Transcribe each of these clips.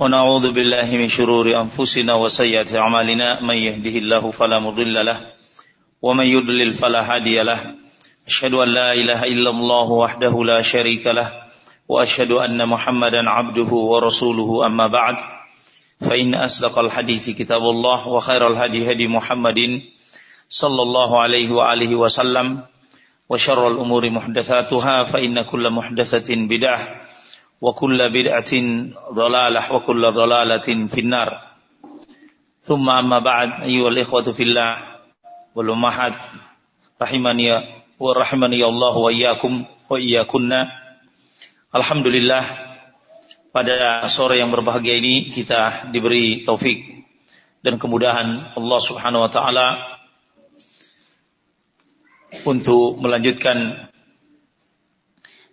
ونعوذ بالله من شرور أنفسنا وسيئات أعمالنا. من يهده الله فلا مضل له ومن يضلل فلا هادي له. أشهد أن لا إله إلا الله وحده لا شريك له وأشهد أن محمدا عبده ورسوله. أما بعد فإن أصدق الحديث كتاب الله وخير الهدي هدي محمد صلى الله عليه وآله وسلم وشر الأمور محدثاتها فإن كل محدثة بدعة وكل بدعة ضلالة وكل ضلالة في النار ثم أما بعد أيها الإخوة في الله والأمهات رحمني ورحمني الله وإياكم وإياكنا Alhamdulillah pada sore yang berbahagia ini kita diberi taufik dan kemudahan Allah Subhanahu wa taala untuk melanjutkan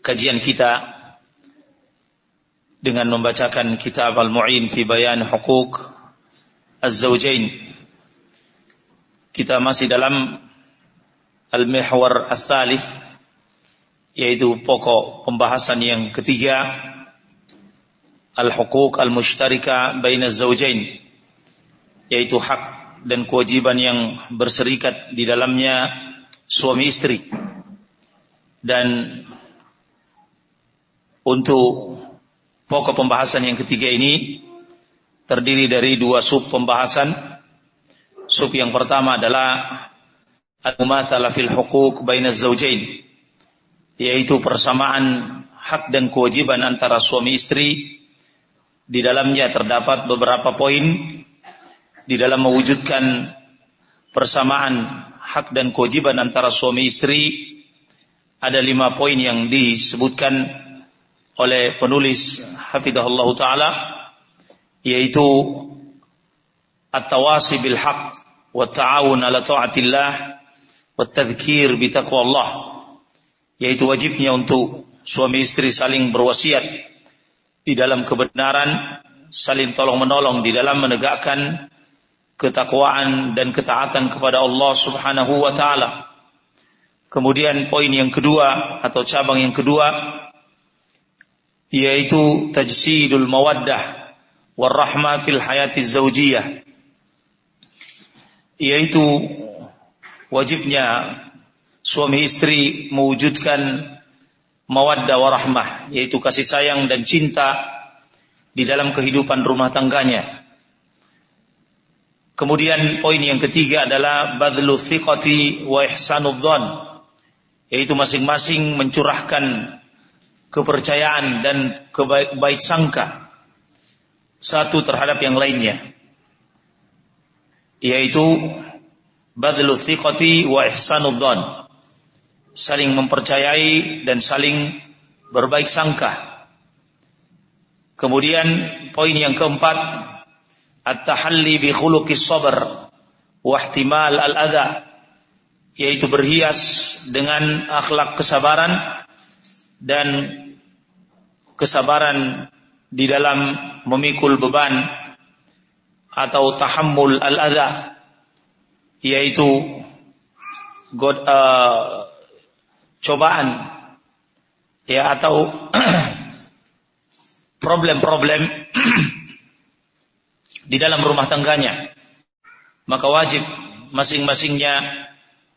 kajian kita dengan membacakan kitab Al-Mu'in fi Bayan Hukuk Az-Zawjain. Kita masih dalam Al-Mihwar Al-Thalith yaitu pokok pembahasan yang ketiga al-huquq al-mushtarika baina zawjain yaitu hak dan kewajiban yang berserikat di dalamnya suami istri dan untuk pokok pembahasan yang ketiga ini terdiri dari dua sub pembahasan. Sub yang pertama adalah al-mumathala fil huquq baina zawjain yaitu persamaan hak dan kewajiban antara suami istri. Di dalamnya terdapat beberapa poin. Di dalam mewujudkan persamaan hak dan kewajiban antara suami istri ada lima poin yang disebutkan oleh penulis hafidahullah taala yaitu at-tawasi bil haq wa ta'awun ala ta'atillah wa tadhkir bi taqwallah yaitu wajibnya untuk suami istri saling berwasiat di dalam kebenaran, saling tolong menolong di dalam menegakkan ketakwaan dan ketaatan kepada Allah Subhanahu wa taala. Kemudian poin yang kedua atau cabang yang kedua yaitu tajsidul mawaddah warahmah fil hayati zaujiyah yaitu wajibnya suami istri mewujudkan mawaddah warahmah yaitu kasih sayang dan cinta di dalam kehidupan rumah tangganya. Kemudian poin yang ketiga adalah badlu thiqati wa ihsanudzan yaitu masing-masing mencurahkan kepercayaan dan kebaik baik sangka satu terhadap yang lainnya yaitu badlu thiqati wa ihsanudzan saling mempercayai dan saling berbaik sangka. Kemudian poin yang keempat, at-tahalli bi khuluqis sabr wa ihtimal al-adha, yaitu berhias dengan akhlak kesabaran dan kesabaran di dalam memikul beban atau tahammul al-adha yaitu God, uh, cobaan ya atau problem-problem di dalam rumah tangganya. Maka wajib masing-masingnya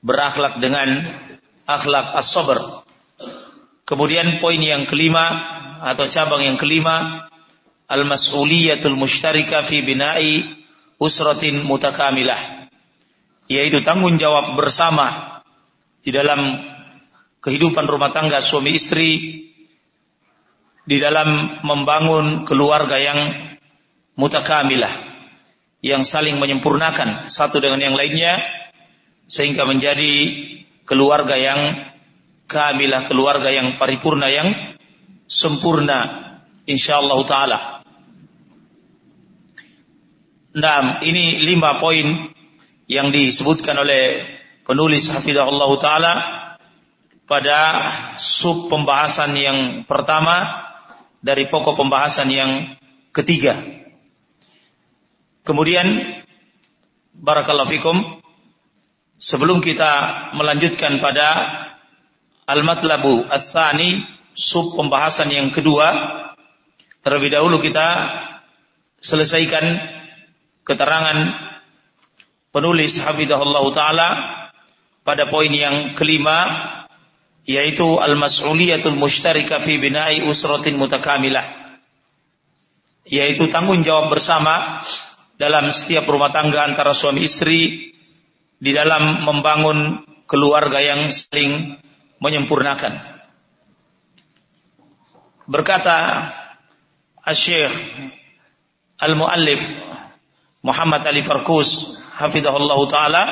berakhlak dengan akhlak as-sabr kemudian poin yang kelima atau cabang yang kelima al-mas'uliyatul mushtarika fi bina'i usratin mutakamilah yaitu tanggung jawab bersama di dalam kehidupan rumah tangga suami istri di dalam membangun keluarga yang mutakamilah yang saling menyempurnakan satu dengan yang lainnya sehingga menjadi keluarga yang kamilah keluarga yang paripurna yang sempurna insyaallah taala. Nah, ini lima poin yang disebutkan oleh penulis hafizahullah taala pada sub pembahasan yang pertama dari pokok pembahasan yang ketiga. Kemudian barakallahu fikum sebelum kita melanjutkan pada al-matlabu ats-tsani sub pembahasan yang kedua. Terlebih dahulu kita selesaikan keterangan penulis hafizahullah taala pada poin yang kelima yaitu al-mas'uliyatul mushtarika fi bina'i usratin mutakamilah yaitu tanggung jawab bersama dalam setiap rumah tangga antara suami istri di dalam membangun keluarga yang saling menyempurnakan. Berkata Al-Syekh Al-Muallif Muhammad Ali Farkus hafizahullah taala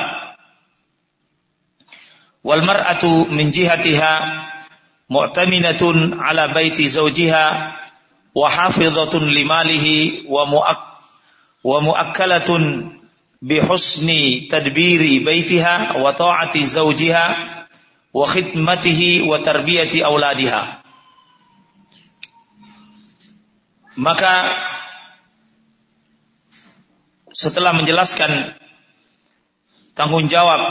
wal mar'atu min jihatiha mu'taminatun ala baiti zawjiha wa hafizatun limalihi wa mu'ak wa mu'akkalatun bi husni tadbiri baitiha wa ta'ati zawjiha wa khidmatihi wa tarbiyati auladiha maka setelah menjelaskan tanggung jawab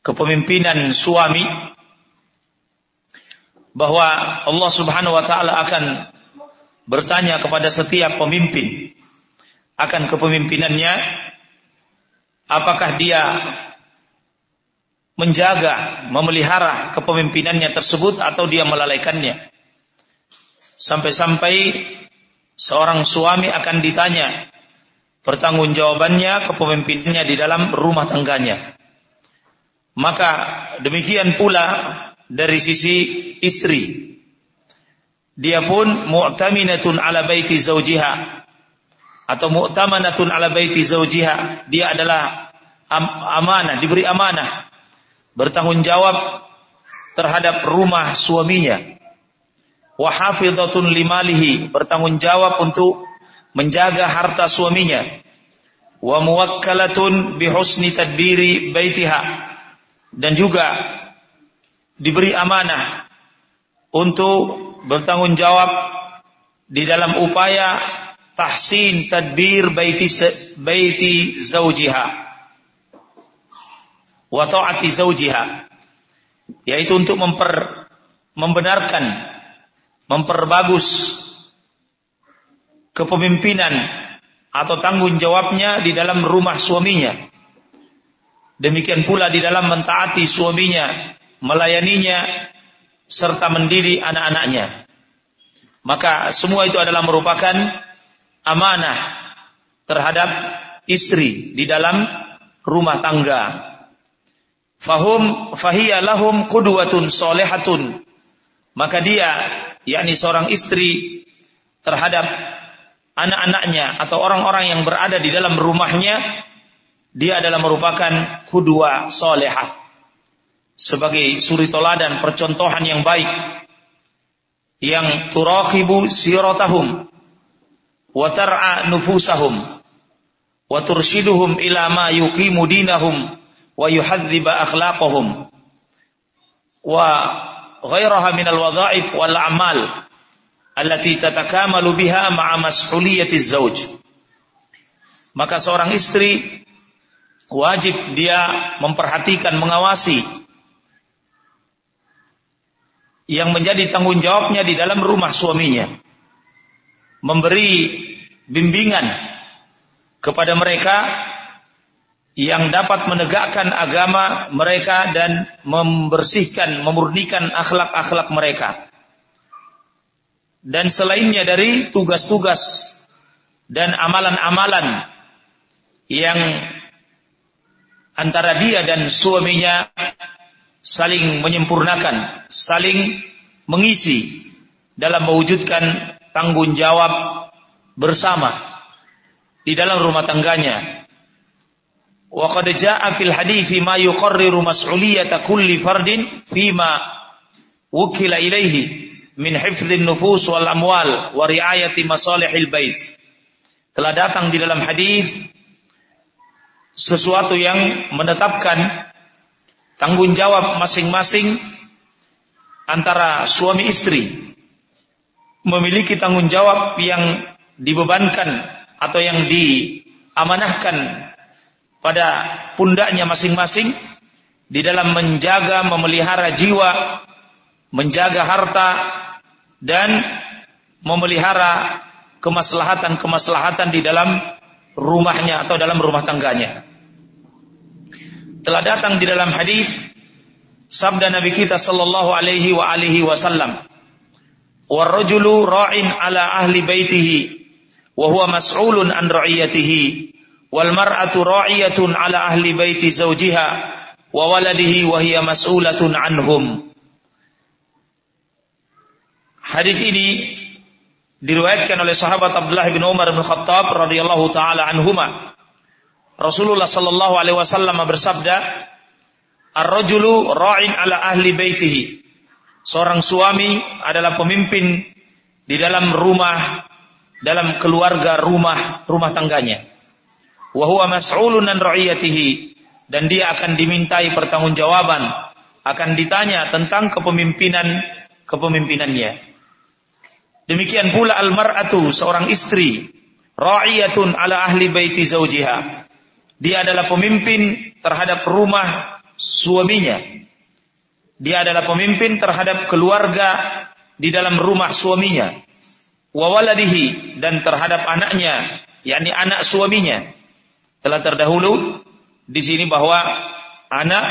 kepemimpinan suami bahwa Allah Subhanahu wa taala akan bertanya kepada setiap pemimpin akan kepemimpinannya apakah dia menjaga, memelihara kepemimpinannya tersebut atau dia melalaikannya. Sampai-sampai seorang suami akan ditanya pertanggungjawabannya kepemimpinannya di dalam rumah tangganya. Maka demikian pula dari sisi istri. Dia pun mu'taminatun ala baiti zaujiha atau mu'tamanatun ala baiti zaujiha. Dia adalah am amanah, diberi amanah, bertanggung jawab terhadap rumah suaminya. Wa hafizatun limalihi, bertanggung jawab untuk menjaga harta suaminya. Wa muwakkalatun bihusni tadbiri baitiha dan juga diberi amanah untuk bertanggung jawab di dalam upaya tahsin tadbir baiti baiti zaujiha wa taati zaujiha yaitu untuk memper membenarkan memperbagus kepemimpinan atau tanggung jawabnya di dalam rumah suaminya Demikian pula di dalam mentaati suaminya, melayaninya, serta mendidik anak-anaknya. Maka semua itu adalah merupakan amanah terhadap istri di dalam rumah tangga. Fahum fahiya lahum qudwatun solehatun. Maka dia, yakni seorang istri terhadap anak-anaknya atau orang-orang yang berada di dalam rumahnya dia adalah merupakan kudua solehah. Sebagai suri toladan percontohan yang baik. Yang turakhibu siratahum wa tar'a nufusahum wa turshiduhum ila ma yuqimu dinahum wa yuhadziba akhlaqahum wa ghairaha min al-wadha'if wal a'mal allati tatakamalu biha ma'a mas'uliyati zawj maka seorang istri wajib dia memperhatikan, mengawasi yang menjadi tanggung jawabnya di dalam rumah suaminya. Memberi bimbingan kepada mereka yang dapat menegakkan agama mereka dan membersihkan, memurnikan akhlak-akhlak mereka. Dan selainnya dari tugas-tugas dan amalan-amalan yang antara dia dan suaminya saling menyempurnakan, saling mengisi dalam mewujudkan tanggung jawab bersama di dalam rumah tangganya. Wa qad jaa'a fil hadits ma yuqarriru mas'uliyata kulli fardin fima wukila ilaihi min hifdhin nufus wal amwal bait. Telah datang di dalam hadis sesuatu yang menetapkan tanggung jawab masing-masing antara suami istri memiliki tanggung jawab yang dibebankan atau yang diamanahkan pada pundaknya masing-masing di dalam menjaga memelihara jiwa, menjaga harta dan memelihara kemaslahatan-kemaslahatan di dalam rumahnya atau dalam rumah tangganya. Telah datang di dalam hadis sabda Nabi kita sallallahu alaihi wa alihi wasallam, "War-rajulu ra'in ala ahli baitihi wa huwa mas'ulun an ra'iyatihi." Wal mar'atu ra'iyatun ala ahli baiti zawjiha wa waladihi wa hiya mas'ulatun anhum. Hadis ini diriwayatkan oleh sahabat Abdullah bin Umar bin Khattab radhiyallahu taala anhuma. Rasulullah sallallahu alaihi wasallam bersabda, "Ar-rajulu ra'in ala ahli baitihi." Seorang suami adalah pemimpin di dalam rumah dalam keluarga rumah rumah tangganya wa huwa mas'ulun an ra'iyatihi dan dia akan dimintai pertanggungjawaban, akan ditanya tentang kepemimpinan kepemimpinannya. Demikian pula al-mar'atu seorang istri ra'iyatun ala ahli baiti zaujiha. Dia adalah pemimpin terhadap rumah suaminya. Dia adalah pemimpin terhadap keluarga di dalam rumah suaminya. Wa waladihi dan terhadap anaknya, yakni anak suaminya telah terdahulu di sini bahwa anak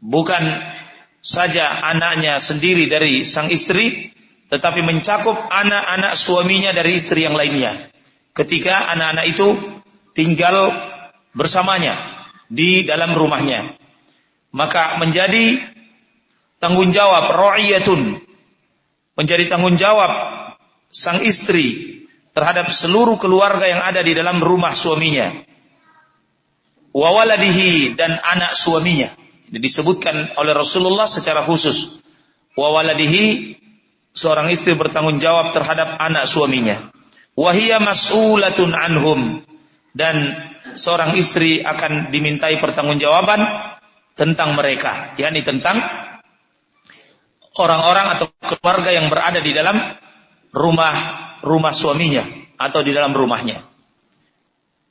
bukan saja anaknya sendiri dari sang istri, tetapi mencakup anak-anak suaminya dari istri yang lainnya. Ketika anak-anak itu tinggal bersamanya di dalam rumahnya, maka menjadi tanggung jawab ro'iyatun, menjadi tanggung jawab sang istri terhadap seluruh keluarga yang ada di dalam rumah suaminya. Wawaladihi dan anak suaminya. Ini disebutkan oleh Rasulullah secara khusus. Wawaladihi seorang istri bertanggung jawab terhadap anak suaminya. Wahia mas'ulatun anhum dan seorang istri akan dimintai pertanggungjawaban tentang mereka, yakni tentang orang-orang atau keluarga yang berada di dalam rumah rumah suaminya atau di dalam rumahnya.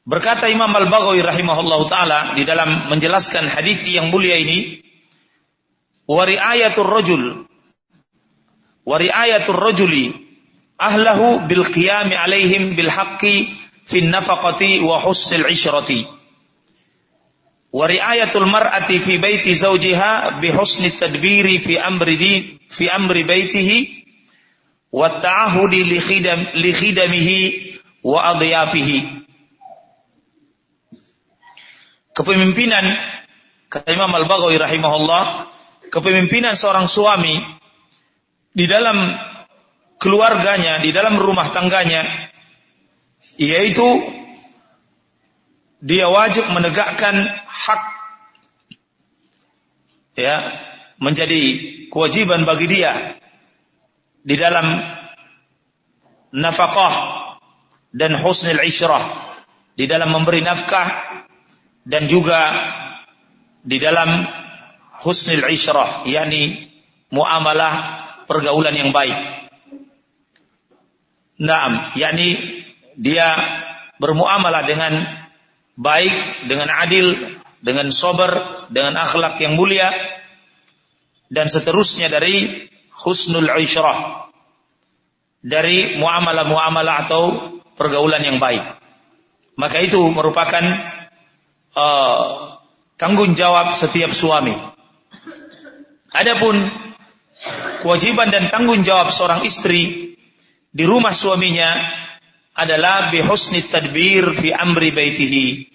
Berkata Imam Al-Baghawi rahimahullahu taala di dalam menjelaskan hadis yang mulia ini, wa ri'ayatur rajul wa ri'ayatur rajuli ahlahu bil qiyami alaihim bil haqqi fin nafaqati wa husnil ishrati. Wa ri'ayatul mar'ati fi baiti zawjiha bi husni tadbiri fi amri di, fi amri baitihi wa ta'ahudi li khidam li khidamihi wa adyafihi. Kepemimpinan kata Imam Al-Baghawi rahimahullah, kepemimpinan seorang suami di dalam keluarganya, di dalam rumah tangganya yaitu dia wajib menegakkan hak ya menjadi kewajiban bagi dia di dalam nafkah dan husnul isyrah di dalam memberi nafkah dan juga di dalam husnul isyrah yakni muamalah pergaulan yang baik. Naam, yakni dia bermuamalah dengan baik, dengan adil, dengan sober, dengan akhlak yang mulia dan seterusnya dari husnul isyrah dari muamalah-muamalah atau pergaulan yang baik. Maka itu merupakan uh, tanggung jawab setiap suami. Adapun kewajiban dan tanggung jawab seorang istri di rumah suaminya adalah bihusni tadbir fi amri baitihi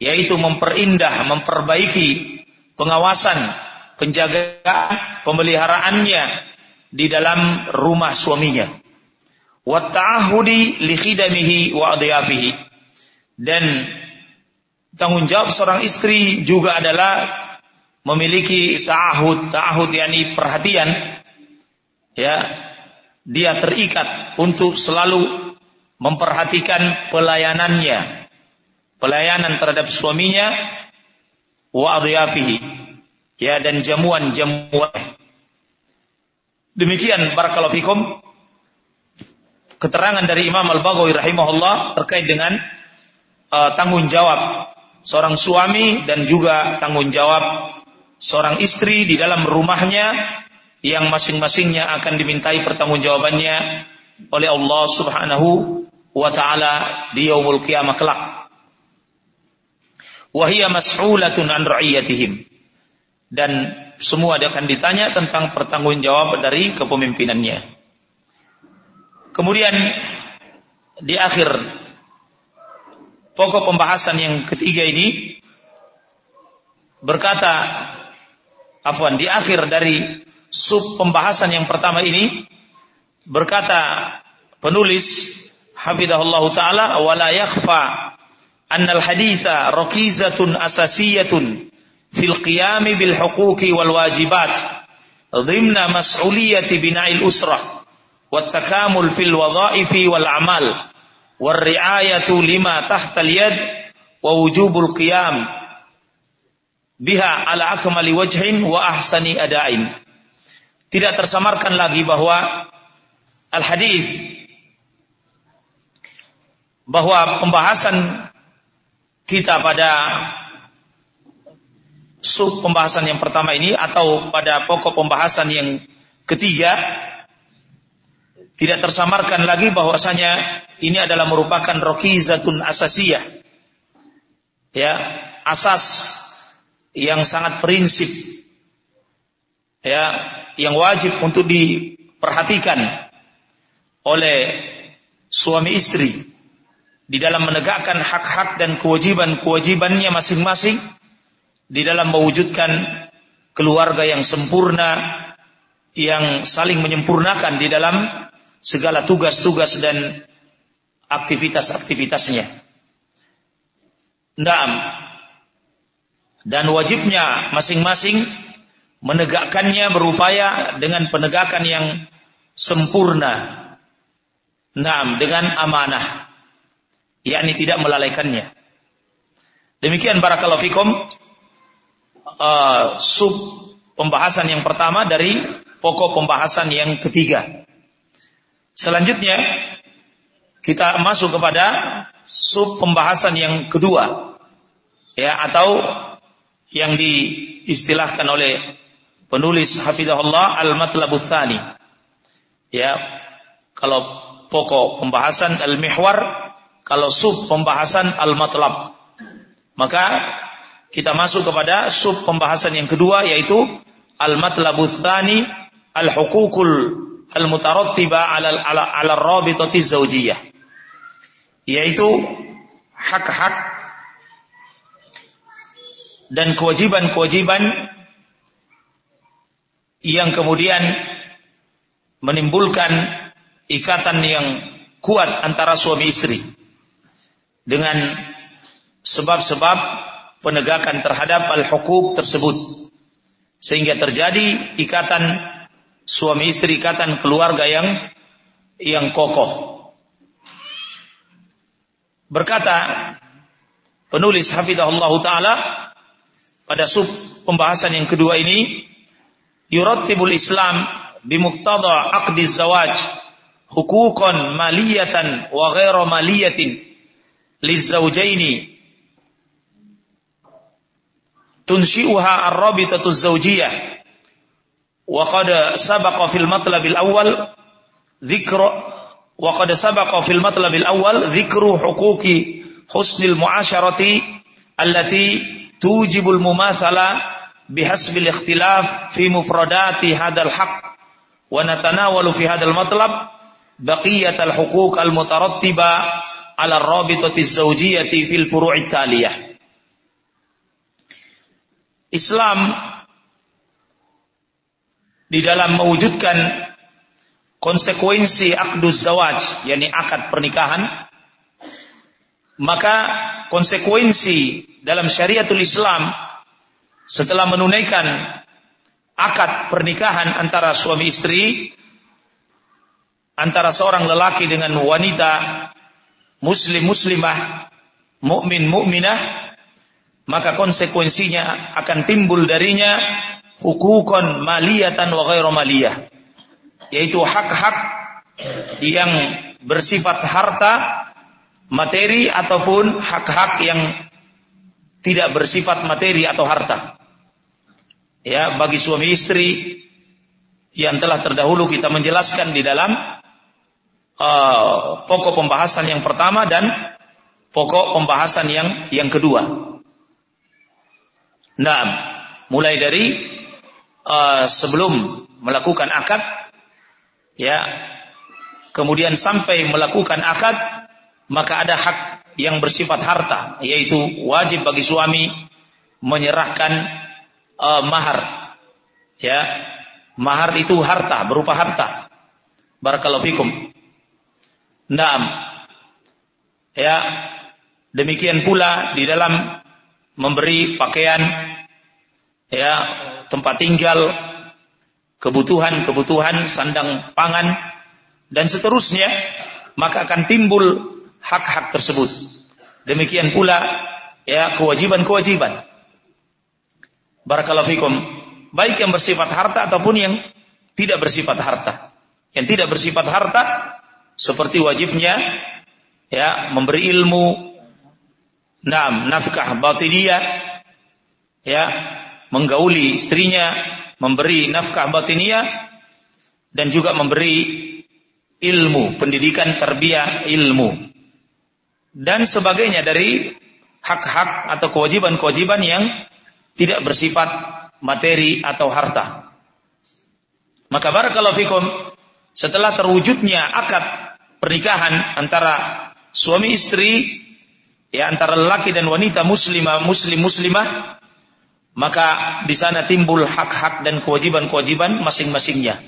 yaitu memperindah, memperbaiki pengawasan, penjagaan, pemeliharaannya di dalam rumah suaminya. Wa ta'ahudi li khidamihi wa adyafihi. Dan tanggung jawab seorang istri juga adalah memiliki ta'ahud, ta'ahud yakni perhatian ya. Dia terikat untuk selalu memperhatikan pelayanannya, pelayanan terhadap suaminya wa adyafihi. Ya dan jamuan-jamuan Demikian barakallahu keterangan dari Imam Al-Baghawi rahimahullah terkait dengan uh, tanggung jawab seorang suami dan juga tanggung jawab seorang istri di dalam rumahnya yang masing-masingnya akan dimintai pertanggungjawabannya oleh Allah Subhanahu wa taala di yaumul qiyamah kelak. Wa hiya mas'ulatun an ra'iyatihim. Dan semua dia akan ditanya tentang pertanggungjawab dari kepemimpinannya. Kemudian di akhir pokok pembahasan yang ketiga ini berkata afwan di akhir dari sub pembahasan yang pertama ini berkata penulis hafizahullah taala wala yakhfa annal haditha rakizatun asasiyatun في القيام بالحقوق والواجبات ضمن مسؤولية بناء الأسرة والتكامل في الوظائف والأعمال والرعاية لما تحت اليد ووجوب القيام بها على أكمل وجه وأحسن أداء tidak tersamarkan lagi bahwa al hadis bahwa pembahasan kita pada sub pembahasan yang pertama ini atau pada pokok pembahasan yang ketiga tidak tersamarkan lagi bahwasanya ini adalah merupakan rokizatun asasiyah. Ya asas yang sangat prinsip. Ya yang wajib untuk diperhatikan oleh suami istri di dalam menegakkan hak-hak dan kewajiban-kewajibannya masing-masing di dalam mewujudkan keluarga yang sempurna yang saling menyempurnakan di dalam segala tugas-tugas dan aktivitas-aktivitasnya. Naam. Dan wajibnya masing-masing menegakkannya berupaya dengan penegakan yang sempurna. Naam, dengan amanah. yakni tidak melalaikannya. Demikian barakallahu fikum uh, sub pembahasan yang pertama dari pokok pembahasan yang ketiga. Selanjutnya kita masuk kepada sub pembahasan yang kedua ya atau yang diistilahkan oleh penulis hafizahullah al-matlabus tsani. Ya, kalau pokok pembahasan al-mihwar, kalau sub pembahasan al-matlab. Maka kita masuk kepada sub pembahasan yang kedua yaitu al-matlabus tsani al-huququl al-mutarattiba 'ala 'ala 'ala rabitati zaujiyah. Yaitu hak-hak dan kewajiban-kewajiban yang kemudian menimbulkan ikatan yang kuat antara suami istri dengan sebab-sebab penegakan terhadap al-hukuk tersebut. Sehingga terjadi ikatan suami istri ikatan keluarga yang yang kokoh. Berkata penulis hafizahullah taala pada sub pembahasan yang kedua ini yurattibul Islam bimuktada aqdi zawaj hukukan maliyatan wa ghaira maliyatin lizawjaini تنشئها الرابطة الزوجية. وقد سبق في المطلب الأول ذكر وقد سبق في المطلب الأول ذكر حقوق حسن المعاشرة التي توجب المماثلة بحسب الاختلاف في مفردات هذا الحق. ونتناول في هذا المطلب بقية الحقوق المترتبة على الرابطة الزوجية في الفروع التالية. Islam di dalam mewujudkan konsekuensi akdus zawaj, yakni akad pernikahan, maka konsekuensi dalam syariatul Islam setelah menunaikan akad pernikahan antara suami istri antara seorang lelaki dengan wanita muslim muslimah mukmin mukminah maka konsekuensinya akan timbul darinya hukukon maliyatan wa ghairu maliyah yaitu hak-hak yang bersifat harta materi ataupun hak-hak yang tidak bersifat materi atau harta ya bagi suami istri yang telah terdahulu kita menjelaskan di dalam uh, pokok pembahasan yang pertama dan pokok pembahasan yang yang kedua. Nah, mulai dari uh, sebelum melakukan akad, ya, kemudian sampai melakukan akad, maka ada hak yang bersifat harta, yaitu wajib bagi suami menyerahkan uh, mahar, ya, mahar itu harta berupa harta. Barakallahu fikum. Naam. Ya, demikian pula di dalam memberi pakaian ya, tempat tinggal, kebutuhan-kebutuhan sandang pangan dan seterusnya, maka akan timbul hak-hak tersebut. Demikian pula ya kewajiban-kewajiban. Barakallahu fikum. Baik yang bersifat harta ataupun yang tidak bersifat harta. Yang tidak bersifat harta seperti wajibnya ya memberi ilmu nafkah batiniyah ya, menggauli istrinya, memberi nafkah batiniyah dan juga memberi ilmu, pendidikan tarbiyah ilmu dan sebagainya dari hak-hak atau kewajiban-kewajiban yang tidak bersifat materi atau harta. Maka barakallahu fikum setelah terwujudnya akad pernikahan antara suami istri ya antara lelaki dan wanita muslimah muslim muslimah maka di sana timbul hak-hak dan kewajiban-kewajiban masing-masingnya.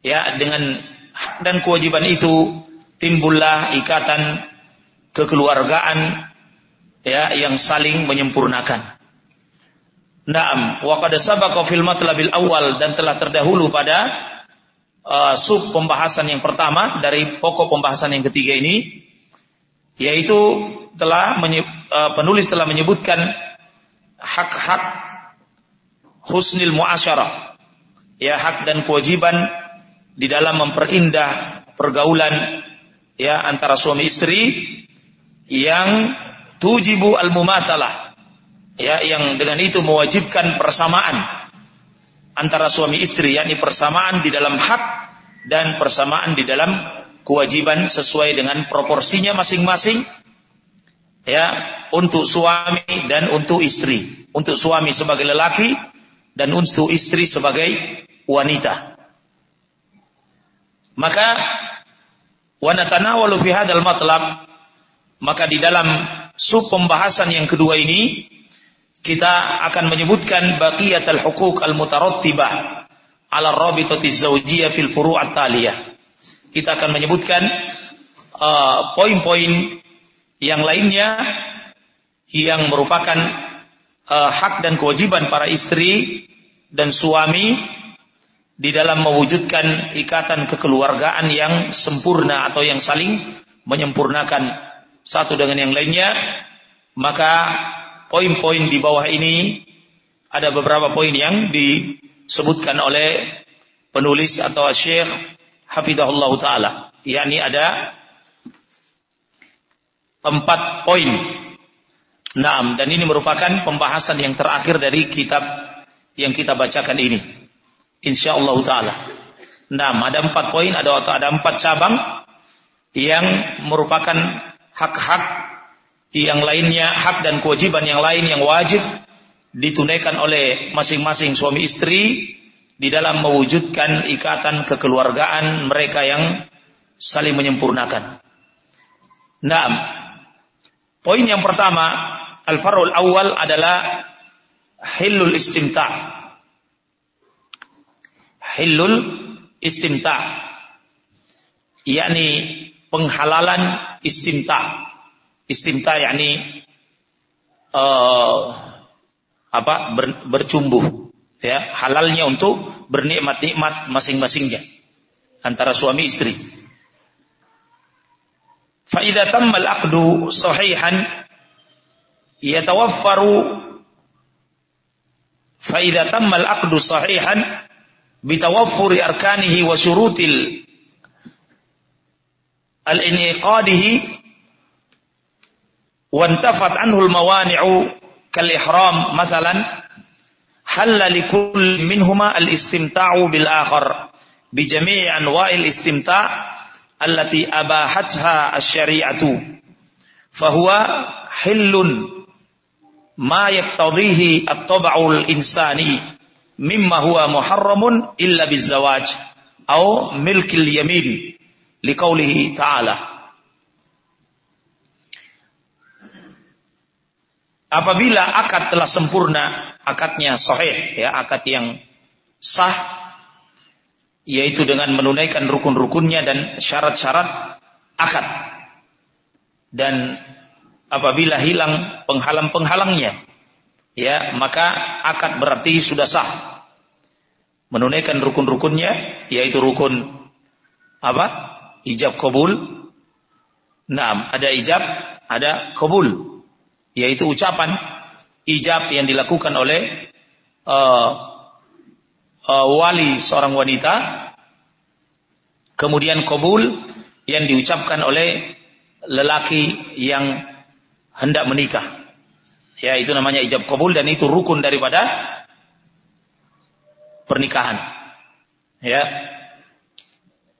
Ya dengan hak dan kewajiban itu timbullah ikatan kekeluargaan ya yang saling menyempurnakan. Naam, wa qad sabaqa fil matlabil awal dan telah terdahulu pada uh, sub pembahasan yang pertama dari pokok pembahasan yang ketiga ini yaitu telah uh, penulis telah menyebutkan hak-hak husnil muasyarah. Ya hak dan kewajiban di dalam memperindah pergaulan ya antara suami istri yang tujibu al mumatsalah ya yang dengan itu mewajibkan persamaan antara suami istri yakni persamaan di dalam hak dan persamaan di dalam kewajiban sesuai dengan proporsinya masing-masing ya untuk suami dan untuk istri untuk suami sebagai lelaki dan untuk istri sebagai wanita maka wanatanawalu fi hadzal matlab maka di dalam sub pembahasan yang kedua ini kita akan menyebutkan baqiyat al-huquq al-mutarattibah ala rabitati zawjiyah fil furu' at-taliyah. Kita akan menyebutkan uh, poin-poin uh, yang lainnya yang merupakan uh, hak dan kewajiban para istri dan suami di dalam mewujudkan ikatan kekeluargaan yang sempurna atau yang saling menyempurnakan satu dengan yang lainnya maka poin-poin di bawah ini ada beberapa poin yang disebutkan oleh penulis atau Syekh Hafidahullah Ta'ala. yakni ada empat poin. Naam, dan ini merupakan pembahasan yang terakhir dari kitab yang kita bacakan ini. Insya Allah Ta'ala. Naam, ada empat poin, ada ada empat cabang yang merupakan hak-hak yang lainnya hak dan kewajiban yang lain yang wajib ditunaikan oleh masing-masing suami istri di dalam mewujudkan ikatan kekeluargaan mereka yang saling menyempurnakan. Nah, poin yang pertama, al-farul awal adalah hilul istimta. Hilul istimta. yakni penghalalan istimta istimta yakni uh, apa ber, bercumbu ya halalnya untuk bernikmat-nikmat masing-masingnya antara suami istri. فإذا تم العقد صحيحا يتوفر فإذا تم الأقد صحيحا بتوفر أركانه وشروط الانعقاده وانتفت عنه الموانع كالإحرام مثلا حل لكل منهما الاستمتاع بالآخر بجميع أنواع الاستمتاع. Allati abahatha asy-syari'atu fahuwa hillun ma yaktadhihi at-tab'ul insani mimma huwa muharramun illa bizawaj au milkil yamin liqaulihi ta'ala. Apabila akad telah sempurna, akadnya sahih, ya, akad yang sah, yaitu dengan menunaikan rukun-rukunnya dan syarat-syarat akad. Dan apabila hilang penghalang-penghalangnya, ya, maka akad berarti sudah sah. Menunaikan rukun-rukunnya, yaitu rukun apa? Ijab kabul. Nah, ada ijab, ada kabul yaitu ucapan ijab yang dilakukan oleh uh, uh, wali seorang wanita, kemudian kabul yang diucapkan oleh lelaki yang hendak menikah. Ya, itu namanya ijab kabul dan itu rukun daripada pernikahan. Ya.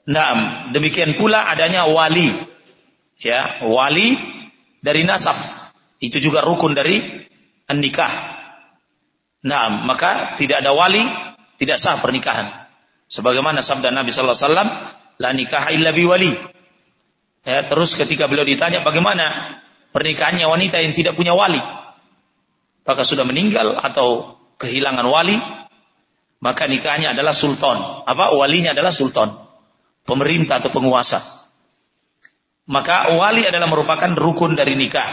Nah, demikian pula adanya wali. Ya, wali dari nasab itu juga rukun dari nikah. Nah, maka tidak ada wali, tidak sah pernikahan. Sebagaimana sabda Nabi sallallahu alaihi wasallam, la nikah illa wali. Ya, terus ketika beliau ditanya bagaimana pernikahannya wanita yang tidak punya wali, apakah sudah meninggal atau kehilangan wali, maka nikahnya adalah sultan. Apa walinya adalah sultan, pemerintah atau penguasa. Maka wali adalah merupakan rukun dari nikah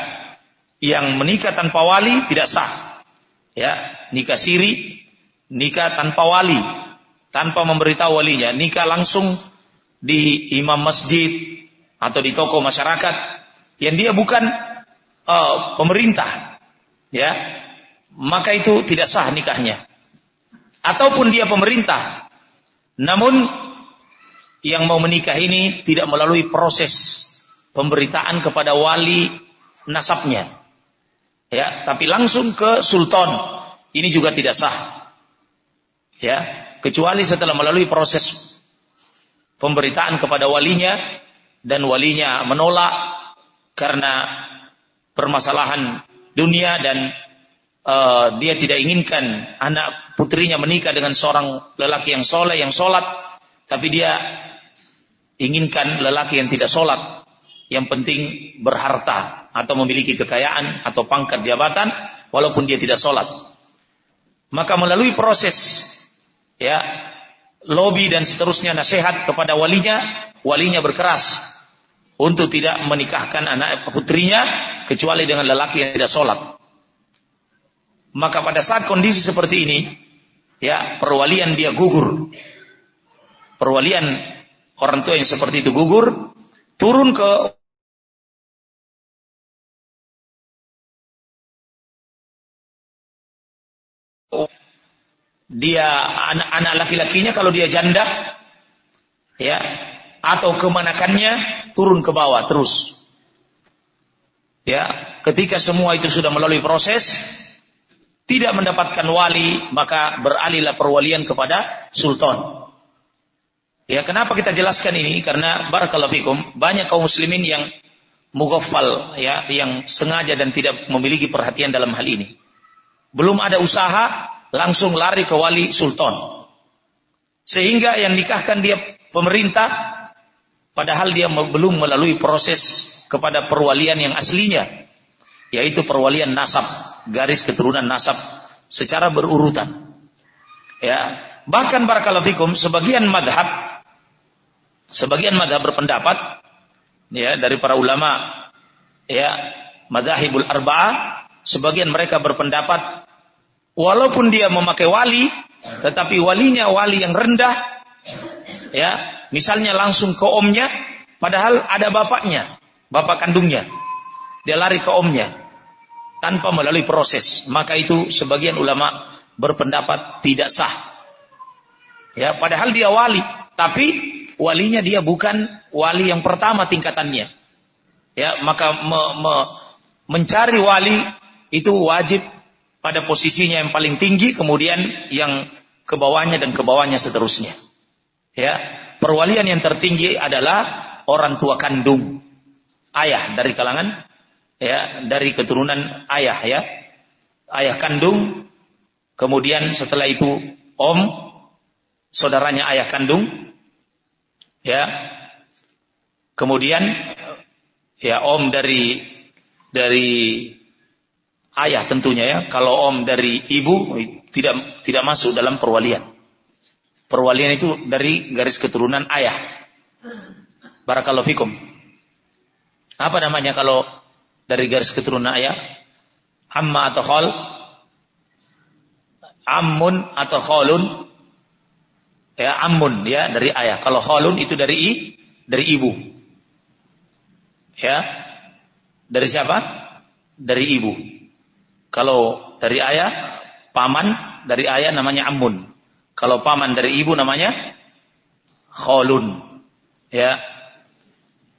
yang menikah tanpa wali tidak sah. Ya, nikah siri, nikah tanpa wali, tanpa memberitahu walinya, nikah langsung di imam masjid atau di toko masyarakat yang dia bukan uh, pemerintah. Ya. Maka itu tidak sah nikahnya. Ataupun dia pemerintah, namun yang mau menikah ini tidak melalui proses pemberitaan kepada wali nasabnya ya, tapi langsung ke sultan. Ini juga tidak sah. Ya, kecuali setelah melalui proses pemberitaan kepada walinya dan walinya menolak karena permasalahan dunia dan uh, dia tidak inginkan anak putrinya menikah dengan seorang lelaki yang soleh yang sholat tapi dia inginkan lelaki yang tidak sholat yang penting berharta atau memiliki kekayaan atau pangkat jabatan walaupun dia tidak sholat. Maka melalui proses ya lobby dan seterusnya nasihat kepada walinya, walinya berkeras untuk tidak menikahkan anak putrinya kecuali dengan lelaki yang tidak sholat. Maka pada saat kondisi seperti ini, ya perwalian dia gugur. Perwalian orang tua yang seperti itu gugur, turun ke dia anak-anak laki-lakinya kalau dia janda ya atau kemanakannya turun ke bawah terus. Ya ketika semua itu sudah melalui proses tidak mendapatkan wali maka beralihlah perwalian kepada sultan. Ya kenapa kita jelaskan ini? Karena barakallahu fikum banyak kaum muslimin yang mughaffal ya yang sengaja dan tidak memiliki perhatian dalam hal ini. Belum ada usaha langsung lari ke wali sultan. Sehingga yang nikahkan dia pemerintah, padahal dia belum melalui proses kepada perwalian yang aslinya, yaitu perwalian nasab, garis keturunan nasab secara berurutan. Ya, bahkan barakallahu fikum sebagian madhab, sebagian madhab berpendapat, ya dari para ulama, ya madhahibul arba'ah, sebagian mereka berpendapat walaupun dia memakai wali, tetapi walinya wali yang rendah, ya, misalnya langsung ke omnya, padahal ada bapaknya, bapak kandungnya, dia lari ke omnya tanpa melalui proses, maka itu sebagian ulama berpendapat tidak sah. Ya, padahal dia wali, tapi walinya dia bukan wali yang pertama tingkatannya. Ya, maka me, me, mencari wali itu wajib pada posisinya yang paling tinggi, kemudian yang ke bawahnya dan ke bawahnya seterusnya. Ya, perwalian yang tertinggi adalah orang tua kandung, ayah dari kalangan ya dari keturunan ayah ya. Ayah kandung kemudian setelah itu om saudaranya ayah kandung ya. Kemudian ya om dari dari ayah tentunya ya. Kalau om dari ibu tidak tidak masuk dalam perwalian. Perwalian itu dari garis keturunan ayah. Barakallahu fikum. Apa namanya kalau dari garis keturunan ayah? Amma atau khol? Ammun atau kholun? Ya, ammun ya dari ayah. Kalau kholun itu dari i, dari ibu. Ya. Dari siapa? Dari ibu. Kalau dari ayah, paman dari ayah namanya ammun. Kalau paman dari ibu namanya kholun. Ya.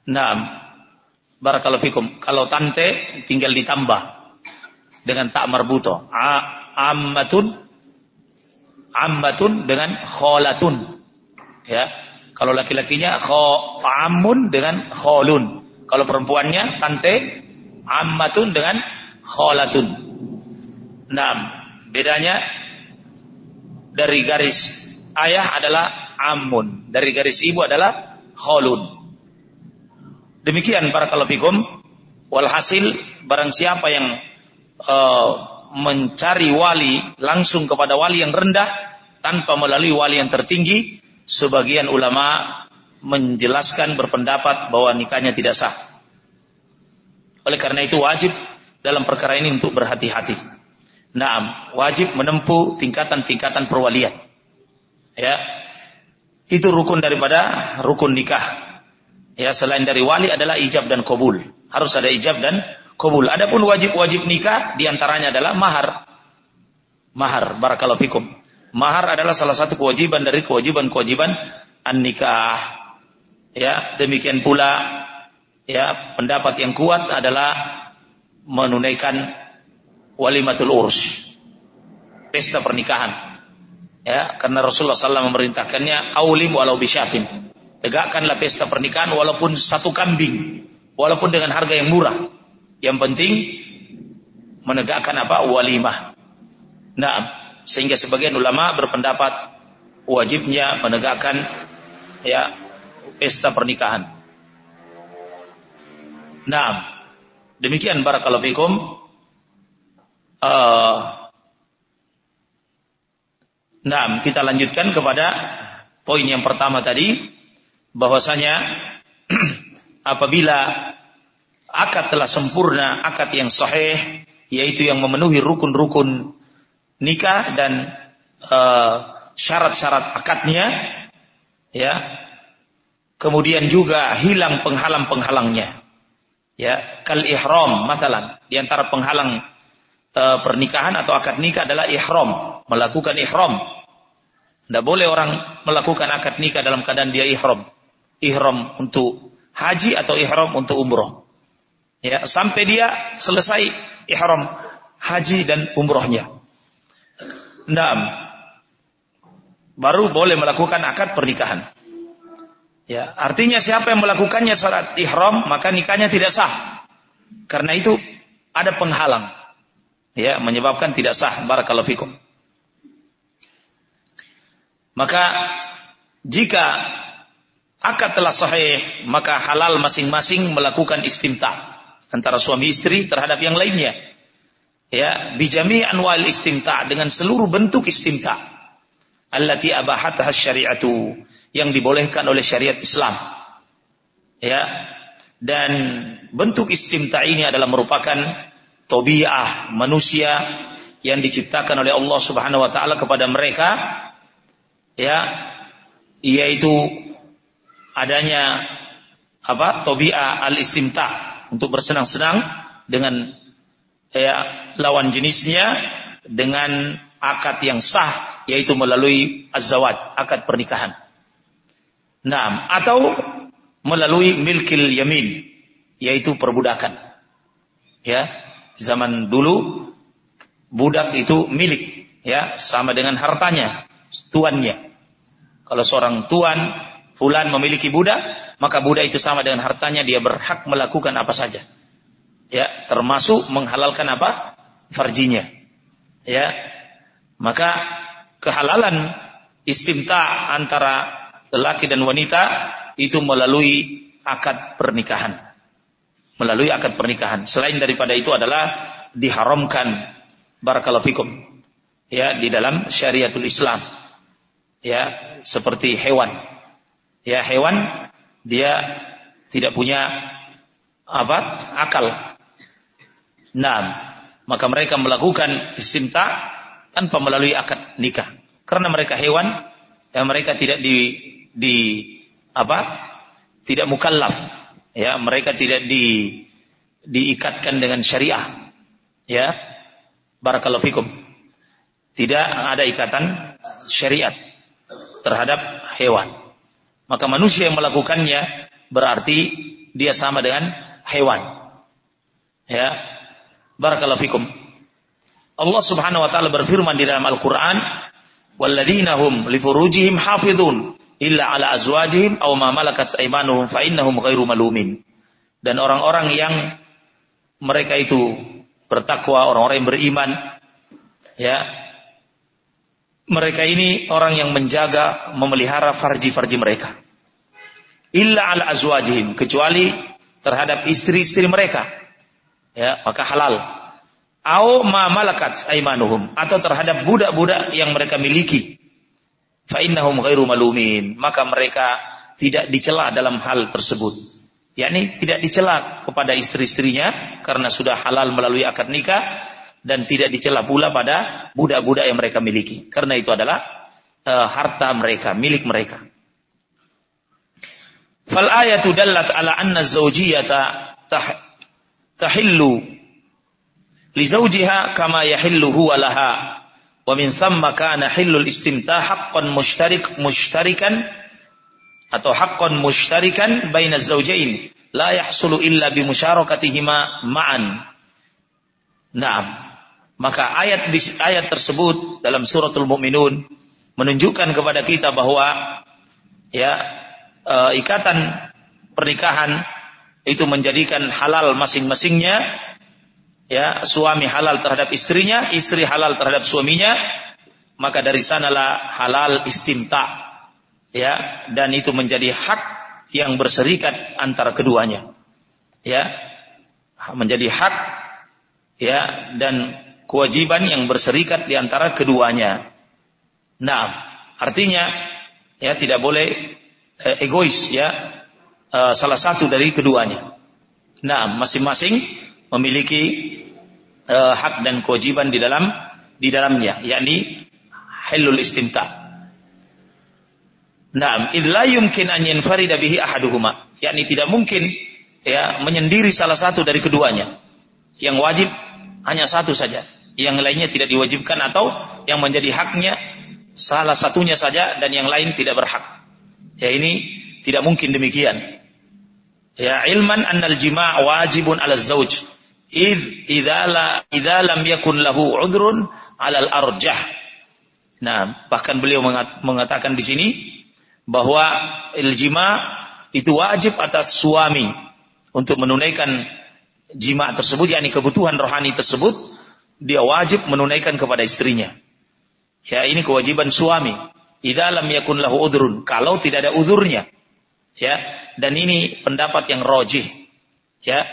Nah, barakallahu fikum. Kalau tante tinggal ditambah dengan tak marbuto. Ammatun ammatun dengan kholatun. Ya. Kalau laki-lakinya kho amun dengan kholun. Kalau perempuannya tante ammatun dengan kholatun. Nah, bedanya dari garis ayah adalah amun, dari garis ibu adalah kholun. Demikian para kalafikum, walhasil barang siapa yang uh, mencari wali langsung kepada wali yang rendah tanpa melalui wali yang tertinggi, sebagian ulama menjelaskan berpendapat bahwa nikahnya tidak sah. Oleh karena itu wajib dalam perkara ini untuk berhati-hati. Naam, wajib menempuh tingkatan-tingkatan perwalian. Ya. Itu rukun daripada rukun nikah. Ya, selain dari wali adalah ijab dan kabul. Harus ada ijab dan kabul. Adapun wajib-wajib nikah di antaranya adalah mahar. Mahar, barakallahu fikum. Mahar adalah salah satu kewajiban dari kewajiban-kewajiban an-nikah. Ya, demikian pula ya, pendapat yang kuat adalah menunaikan walimatul urs. Pesta pernikahan. Ya, karena Rasulullah SAW memerintahkannya aulim walau bisyatin. Tegakkanlah pesta pernikahan walaupun satu kambing, walaupun dengan harga yang murah. Yang penting menegakkan apa? Walimah. Nah, sehingga sebagian ulama berpendapat wajibnya menegakkan ya pesta pernikahan. Nah, demikian barakallahu fikum Uh, nah, kita lanjutkan kepada poin yang pertama tadi bahwasanya apabila akad telah sempurna, akad yang sahih yaitu yang memenuhi rukun-rukun nikah dan syarat syarat-syarat akadnya ya kemudian juga hilang penghalang-penghalangnya ya kal ihram masalan di antara penghalang e, pernikahan atau akad nikah adalah ihram, melakukan ihram. Tidak boleh orang melakukan akad nikah dalam keadaan dia ihram. Ihram untuk haji atau ihram untuk umroh. Ya, sampai dia selesai ihram haji dan umrohnya. Nah, baru boleh melakukan akad pernikahan. Ya, artinya siapa yang melakukannya saat ihram maka nikahnya tidak sah. Karena itu ada penghalang ya menyebabkan tidak sah barakallahu fikum. Maka jika akad telah sahih, maka halal masing-masing melakukan istimta antara suami istri terhadap yang lainnya. Ya, bijami anwal istimta dengan seluruh bentuk istimta. Allati abahatha syariatu yang dibolehkan oleh syariat Islam. Ya. Dan bentuk istimta ini adalah merupakan tobiah manusia yang diciptakan oleh Allah Subhanahu wa taala kepada mereka ya yaitu adanya apa tobiah al-istimta untuk bersenang-senang dengan ya lawan jenisnya dengan akad yang sah yaitu melalui azawat akad pernikahan. Nah, atau melalui milkil yamin yaitu perbudakan. Ya, zaman dulu budak itu milik ya sama dengan hartanya tuannya kalau seorang tuan fulan memiliki budak, maka budak itu sama dengan hartanya, dia berhak melakukan apa saja. Ya, termasuk menghalalkan apa? Farjinya. Ya. Maka kehalalan istimta antara lelaki dan wanita itu melalui akad pernikahan. Melalui akad pernikahan. Selain daripada itu adalah diharamkan barakallahu ya di dalam syariatul Islam. Ya, seperti hewan ya hewan dia tidak punya apa akal. Nah, maka mereka melakukan istimta tanpa melalui akad nikah. Karena mereka hewan dan mereka tidak di di apa? tidak mukallaf. Ya, mereka tidak di diikatkan dengan syariah. Ya. Barakallahu fikum. Tidak ada ikatan syariat terhadap hewan. Maka manusia yang melakukannya berarti dia sama dengan hewan. Ya. Barakallahu fikum. Allah Subhanahu wa taala berfirman di dalam Al-Qur'an, "Walladzina hum li furujihim hafizun illa ala azwajihim aw ma malakat aymanuhum fa innahum ghairu malumin." Dan orang-orang yang mereka itu bertakwa, orang-orang yang beriman, ya, mereka ini orang yang menjaga, memelihara farji-farji mereka. Illa al azwajihim, kecuali terhadap istri-istri mereka. Ya, maka halal. Au ma malakat aimanuhum atau terhadap budak-budak yang mereka miliki. Fa innahum ghairu malumin, maka mereka tidak dicela dalam hal tersebut. yakni tidak dicela kepada istri-istrinya karena sudah halal melalui akad nikah dan tidak dicela pula pada budak-budak yang mereka miliki karena itu adalah uh, harta mereka, milik mereka. Fal ayatu dallat ala anna zawjiyata tah, tahillu li zawjiha kama yahillu huwa laha wa min thamma kana hillul istimta haqqan mushtarik mushtarikan atau haqqan mushtarikan baina zawjain la yahsulu illa bi musyarakatihima ma'an. Naam. Maka ayat ayat tersebut dalam suratul Mu'minun menunjukkan kepada kita bahwa ya e, ikatan pernikahan itu menjadikan halal masing-masingnya ya suami halal terhadap istrinya, istri halal terhadap suaminya, maka dari sanalah halal istimta ya dan itu menjadi hak yang berserikat antara keduanya. Ya, menjadi hak ya dan kewajiban yang berserikat di antara keduanya. Nah, artinya ya tidak boleh eh, egois ya eh, salah satu dari keduanya. Nah, masing-masing memiliki eh, hak dan kewajiban di dalam di dalamnya, yakni halul istimta. Nah, idla yumkin an yanfarida bihi ahaduhuma. Yakni tidak mungkin ya menyendiri salah satu dari keduanya. Yang wajib hanya satu saja yang lainnya tidak diwajibkan atau yang menjadi haknya salah satunya saja dan yang lain tidak berhak. Ya ini tidak mungkin demikian. Ya ilman annal jima' wajibun 'ala zauj. Id idza la idza lam yakun lahu 'udhrun 'alal arjah. Nah, bahkan beliau mengatakan di sini bahwa iljima itu wajib atas suami untuk menunaikan jima tersebut yakni kebutuhan rohani tersebut dia wajib menunaikan kepada istrinya. Ya, ini kewajiban suami. Idza lam yakun lahu udhrun, kalau tidak ada udhurnya. Ya, dan ini pendapat yang rojih. Ya,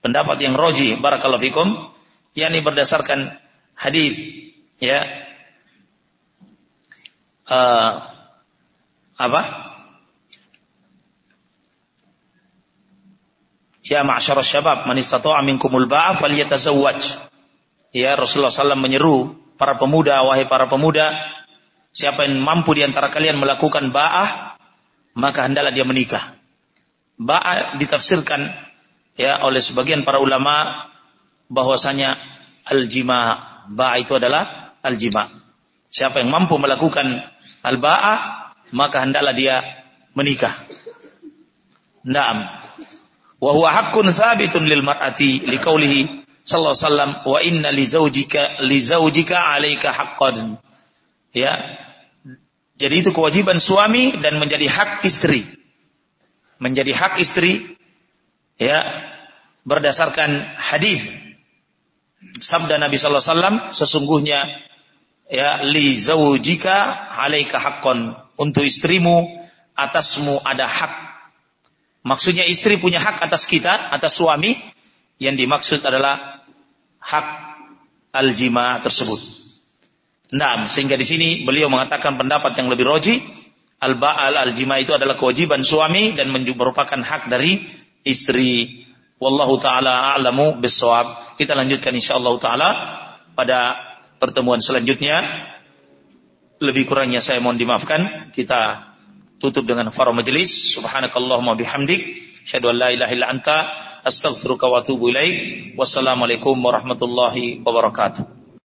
pendapat yang rojih barakallahu fikum yakni berdasarkan hadis ya. Uh, apa? Ya ma'syarus syabab man istata'a minkumul ba'a falyatazawwaj. Ya Rasulullah SAW menyeru para pemuda, wahai para pemuda, siapa yang mampu di antara kalian melakukan ba'ah, maka hendaklah dia menikah. Ba'ah ditafsirkan ya oleh sebagian para ulama bahwasanya al-jima. Ba'ah itu adalah al-jima. Siapa yang mampu melakukan al-ba'ah, maka hendaklah dia menikah. Naam. Wa huwa haqqun thabitun lil mar'ati liqaulihi sallallahu alaihi wasallam wa inna li zaujika li zaujika 'alaika haqqan. Ya. Jadi itu kewajiban suami dan menjadi hak istri. Menjadi hak istri ya berdasarkan hadis sabda Nabi sallallahu alaihi wasallam sesungguhnya ya li zaujika alaika haqqon untuk istrimu atasmu ada hak. Maksudnya istri punya hak atas kita, atas suami yang dimaksud adalah hak aljima tersebut. Nah, sehingga di sini beliau mengatakan pendapat yang lebih roji, al-ba'al al-jima itu adalah kewajiban suami dan merupakan hak dari istri. Wallahu taala a'lamu bissawab. Kita lanjutkan insyaallah taala pada pertemuan selanjutnya. Lebih kurangnya saya mohon dimaafkan. Kita tutup dengan faro majelis. Subhanakallahumma bihamdik. Asyhadu an la ilaha illa anta astaghfiruka wa atubu ilaik. Wassalamualaikum warahmatullahi wabarakatuh.